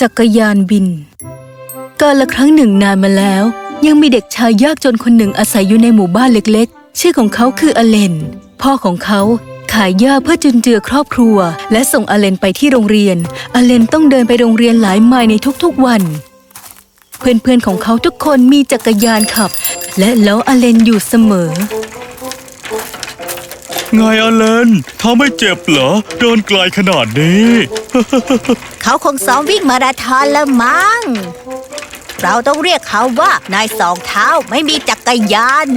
จักรยานบิน กาละครั้งหนึ่งนานมาแล้ว ยังมีเด็กชายยากจนคนหนึ่งอาศัยอยู่ในหมู่บ้านเล็กๆ ชื่อของเขาคืออเลน พ่อของเขาขายหญ้าเพื่อจุนเจือครอบครัว และส่งอเลนไปที่โรงเรียน อเลนต้องเดินไปโรงเรียนหลายไมล์ในทุกๆวัน เพื่อนๆของเขาทุกคนมีจักรยานขับ และล้ออเลนอยู่เสมอไงอเลนทำไม่เจ็บเหรอ เดินไกลขนาดนี้ เขาคงซ้อมวิ่งมาราธอนละมั้ง เราต้องเรียกเขาว่านายสองเท้าไม่มีจักรยาน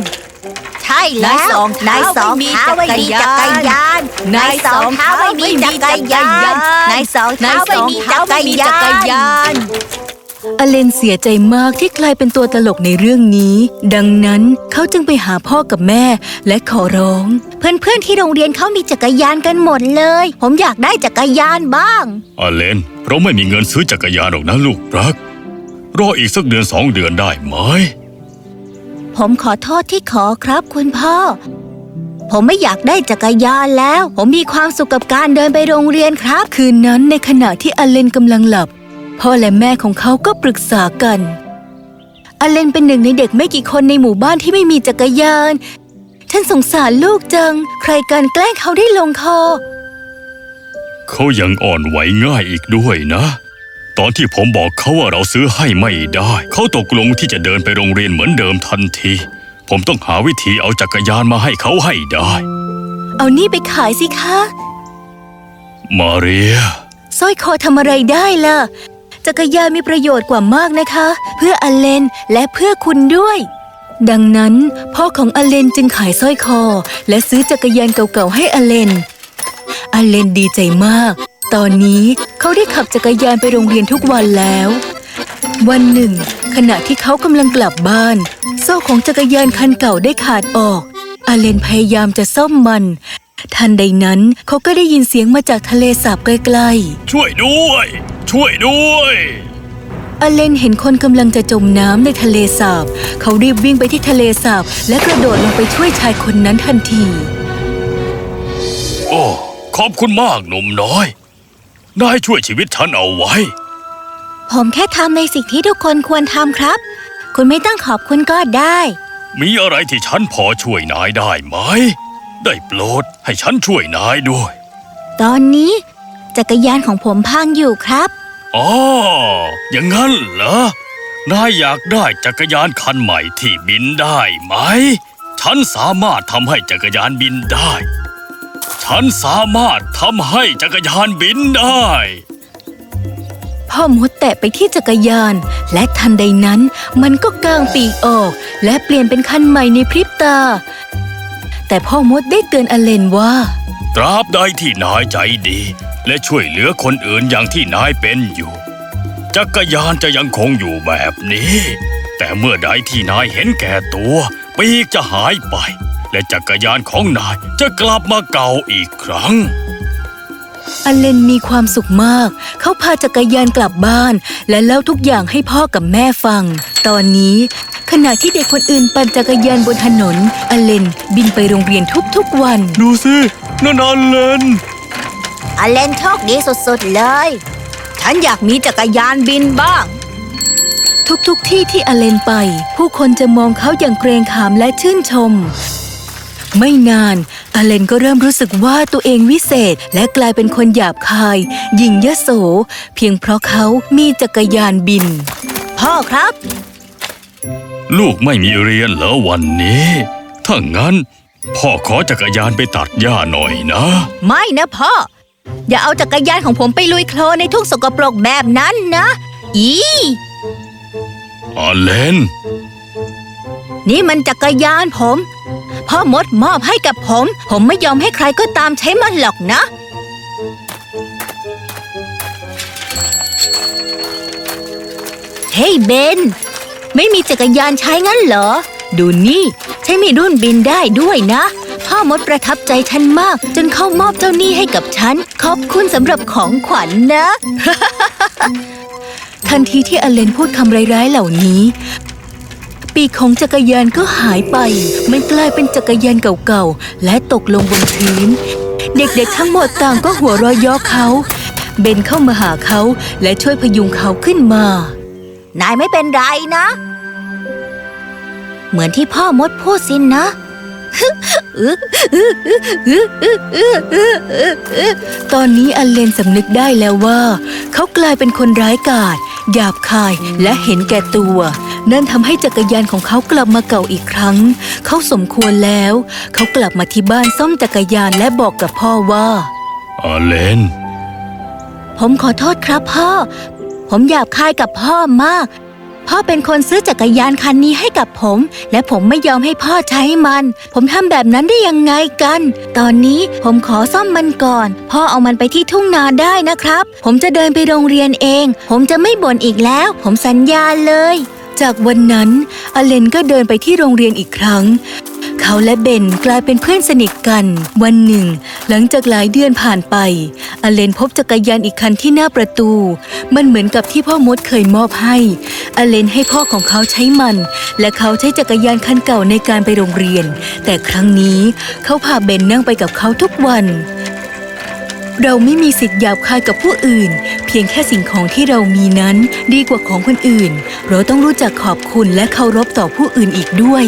ใช่แล้วนายสองเท้านายสองเท้าไม่มีจักรยานนายสองเท้าไม่มีจักรยานนายสองเท้าไม่มีจักรยาน อเลนเสียใจมากที่กลายเป็นตัวตลกในเรื่องนี้ ดังนั้นเขาจึงไปหาพ่อกับแม่และขอร้อง เพื่อนๆที่โรงเรียนเขามีจักรยานกันหมดเลย ผมอยากได้จักรยานบ้าง อเลนเราไม่มีเงินซื้อจักรยานหรอกนะลูกรัก รออีกสักเดือนสองเดือนได้ไหม ผมขอโทษที่ขอครับคุณพ่อ ผมไม่อยากได้จักรยานแล้ว ผมมีความสุขกับการเดินไปโรงเรียนครับ คืนนั้นในขณะที่อเลนกำลังหลับ พ่อและแม่ของเขาก็ปรึกษากันอเลนเป็นหนึ่งในเด็กไม่กี่คนในหมู่บ้านที่ไม่มีจักรยาน ฉันสงสารลูกจัง ใครกันแกล้งเขาได้ลงคอ เขายังอ่อนไหวง่ายอีกด้วยนะ ตอนที่ผมบอกเขาว่าเราซื้อให้ไม่ได้ เขาตกลงที่จะเดินไปโรงเรียนเหมือนเดิมทันที ผมต้องหาวิธีเอาจักรยานมาให้เขาให้ได้ เอานี่ไปขายสิคะ มาเรียสร้อยคอทำอะไรได้ล่ะ จักรยานมีประโยชน์กว่ามากนะคะ เพื่ออเลนและเพื่อคุณด้วย ดังนั้น พ่อของอเลนจึงขายสร้อยคอ และซื้อจักรยานเก่าๆให้อเลนอเลนดีใจมาก ตอนนี้เขาได้ขับจักรยานไปโรงเรียนทุกวันแล้ว วันหนึ่ง ขณะที่เขากำลังกลับบ้าน โซ่ของจักรยานคันเก่าได้ขาดออก อเลนพยายามจะซ่อมมันทันใดนั้นเขาก็ได้ยินเสียงมาจากทะเลสาบใกล้ๆ ช่วยด้วย ช่วยด้วย อเลนเห็นคนกำลังจะจมน้ำในทะเลสาบ เขารีบวิ่งไปที่ทะเลสาบ และกระโดดลงไปช่วยชายคนนั้นทันที โอ้ขอบคุณมากหนุ่มน้อย นายช่วยชีวิตฉันเอาไว้ ผมแค่ทำในสิ่งที่ทุกคนควรทำครับ คุณไม่ต้องขอบคุณก็ได้ มีอะไรที่ฉันพอช่วยนายได้ไหม ได้โปรดให้ฉันช่วยนายด้วย ตอนนี้ จักรยานของผมพังอยู่ครับอ๋ออย่างนั้นเหรอนายอยากได้จักรยานคันใหม่ที่บินได้ไหม ฉันสามารถทำให้จักรยานบินได้ ฉันสามารถทำให้จักรยานบินได้ พ่อมดแตะไปที่จักรยาน และทันใดนั้นมันก็กางปีกออก และเปลี่ยนเป็นคันใหม่ในพริบตา แต่พ่อมดได้เตือนอเลนว่า ตราบใดที่นายใจดี และช่วยเหลือคนอื่นอย่างที่นายเป็นอยู่ จักรยานจะยังคงอยู่แบบนี้ แต่เมื่อใดที่นายเห็นแก่ตัวปีกจะหายไป และจักรยานของนายจะกลับมาเก่าอีกครั้งอเลนมีความสุขมาก เขาพาจักรยานกลับบ้าน และเล่าทุกอย่างให้พ่อกับแม่ฟัง ตอนนี้ ขณะที่เด็กคนอื่นปั่นจักรยานบนถนน อเลนบินไปโรงเรียนทุกๆวัน ดูสิ นั่นอันเลนอเลนโชคดีสุดๆเลย ฉันอยากมีจักรยานบินบ้าง ทุกๆที่ที่อเลนไป ผู้คนจะมองเขาอย่างเกรงขามและชื่นชม ไม่นาน อเลนก็เริ่มรู้สึกว่าตัวเองวิเศษ และกลายเป็นคนหยาบคายหยิ่งยโส เพียงเพราะเขามีจักรยานบิน พ่อครับ ลูกไม่มีเรียนเหรอวันนี้ ถ้างั้น พ่อขอจักรยานไปตัดหญ้าหน่อยนะ ไม่นะพ่อ อย่าเอาจักรยานของผมไปลุยโคลนในทุ่งสกปรกแบบนั้นนะ อีอาเลน นี่มันจักรยานผม พ่อมดมอบให้กับผม ผมไม่ยอมให้ใครก็ตามใช้มันหรอกนะเฮ้ยเบน ไม่มีจักรยานใช้งั้นเหรอ ดูนี่ใช้มีรุ่นบินได้ด้วยนะ พ่อมดประทับใจฉันมาก จนเขามอบเจ้านี่ให้กับฉัน ขอบคุณสำหรับของขวัญนนะ ทันทีที่อเลนพูดคำร้ายๆเหล่านี้ ปีกของจักรยานก็หายไป มันกลายเป็นจักรยานเก่าๆ และตกลงบนพื้น เด็กๆทั้งหมดต่างก็หัวเราะย่อเขา เบนเข้ามาหาเขาและช่วยพยุงเขาขึ้นมา นายไม่เป็นไรนะ เหมือนที่พ่อมดพูดสินนะตอนนี้อเลนสำนึกได้แล้วว่า เขากลายเป็นคนร้ายกาจหยาบคายและเห็นแก่ตัว นั่นทำให้จักรยานของเขากลับมาเก่าอีกครั้ง เขาสมควรแล้ว เขากลับมาที่บ้านซ่อมจักรยานและบอกกับพ่อว่าอเลนผมขอโทษครับพ่อ ผมหยาบคายกับพ่อมาก พ่อเป็นคนซื้อจักรยานคันนี้ให้กับผม และผมไม่ยอมให้พ่อใช้มัน ผมทำแบบนั้นได้ยังไงกัน ตอนนี้ผมขอซ่อมมันก่อน พ่อเอามันไปที่ทุ่งนาได้นะครับ ผมจะเดินไปโรงเรียนเอง ผมจะไม่บ่นอีกแล้ว ผมสัญญาเลย จากวันนั้นอเลนก็เดินไปที่โรงเรียนอีกครั้งเขาและเบนกลายเป็นเพื่อนสนิทกัน วันหนึ่ง หลังจากหลายเดือนผ่านไป อเลนพบจักรยานอีกคันที่หน้าประตู มันเหมือนกับที่พ่อมดเคยมอบให้ อเลนให้พ่อของเขาใช้มัน และเขาใช้จักรยานคันเก่าในการไปโรงเรียน แต่ครั้งนี้เขาพาเบนนั่งไปกับเขาทุกวันเราไม่มีสิทธิ์หยาบคายกับผู้อื่น เพียงแค่สิ่งของที่เรามีนั้นดีกว่าของคนอื่น เราต้องรู้จักขอบคุณและเคารพต่อผู้อื่นอีกด้วย